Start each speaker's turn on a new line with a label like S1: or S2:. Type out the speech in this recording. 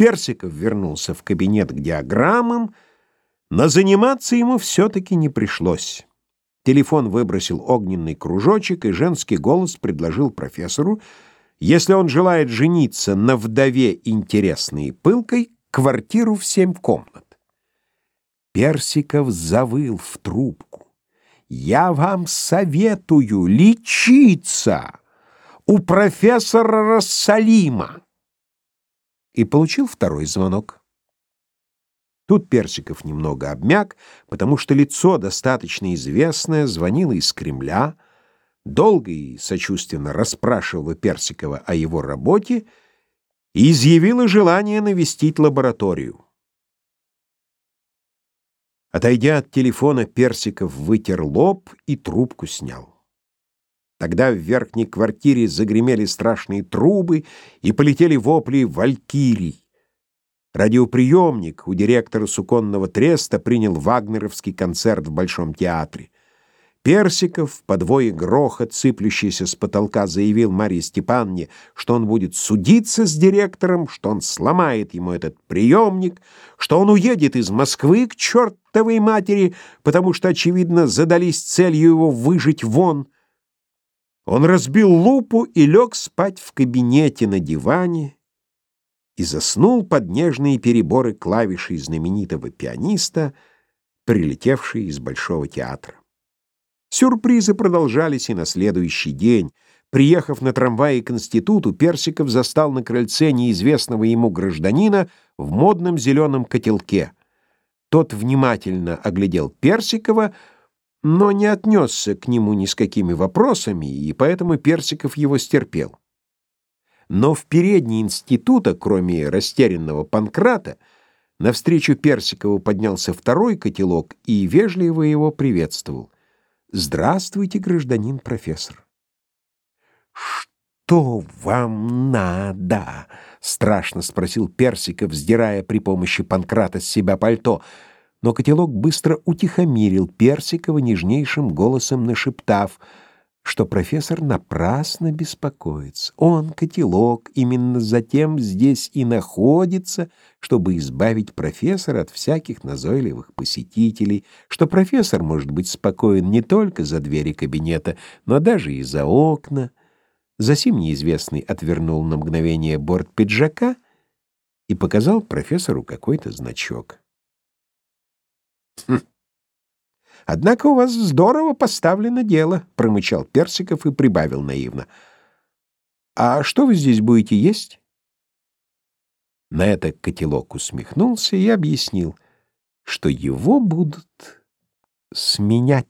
S1: Персиков вернулся в кабинет к диаграммам, но заниматься ему все-таки не пришлось. Телефон выбросил огненный кружочек, и женский голос предложил профессору, если он желает жениться на вдове интересной и пылкой, квартиру в семь комнат. Персиков завыл в трубку. «Я вам советую лечиться у профессора Рассалима!» И получил второй звонок. Тут Персиков немного обмяк, потому что лицо, достаточно известное, звонило из Кремля, долго и сочувственно расспрашивало Персикова о его работе и изъявило желание навестить лабораторию. Отойдя от телефона, Персиков вытер лоб и трубку снял. Тогда в верхней квартире загремели страшные трубы и полетели вопли валькирий. Радиоприемник у директора суконного треста принял вагнеровский концерт в Большом театре. Персиков, подвое грохот, сыплющийся с потолка, заявил Марье Степанне, что он будет судиться с директором, что он сломает ему этот приемник, что он уедет из Москвы к чертовой матери, потому что, очевидно, задались целью его выжить вон — он разбил лупу и лег спать в кабинете на диване и заснул под нежные переборы клавишей знаменитого пианиста, прилетевшей из Большого театра. Сюрпризы продолжались и на следующий день. Приехав на трамвае к институту, Персиков застал на крыльце неизвестного ему гражданина в модном зеленом котелке. Тот внимательно оглядел Персикова, но не отнесся к нему ни с какими вопросами, и поэтому Персиков его стерпел. Но в передней института, кроме растерянного Панкрата, навстречу Персикову поднялся второй котелок и вежливо его приветствовал. «Здравствуйте, гражданин профессор». «Что вам надо?» — страшно спросил Персиков, сдирая при помощи Панкрата с себя пальто — но котелок быстро утихомирил Персикова нежнейшим голосом нашептав, что профессор напрасно беспокоится. Он, котелок, именно затем здесь и находится, чтобы избавить профессора от всяких назойливых посетителей, что профессор может быть спокоен не только за двери кабинета, но даже и за окна. Засим неизвестный отвернул на мгновение борт пиджака и показал профессору какой-то значок. Хм. Однако у вас здорово поставлено дело, промычал Персиков и прибавил наивно. А что вы здесь будете есть? На это котелок усмехнулся и объяснил, что его будут сменять.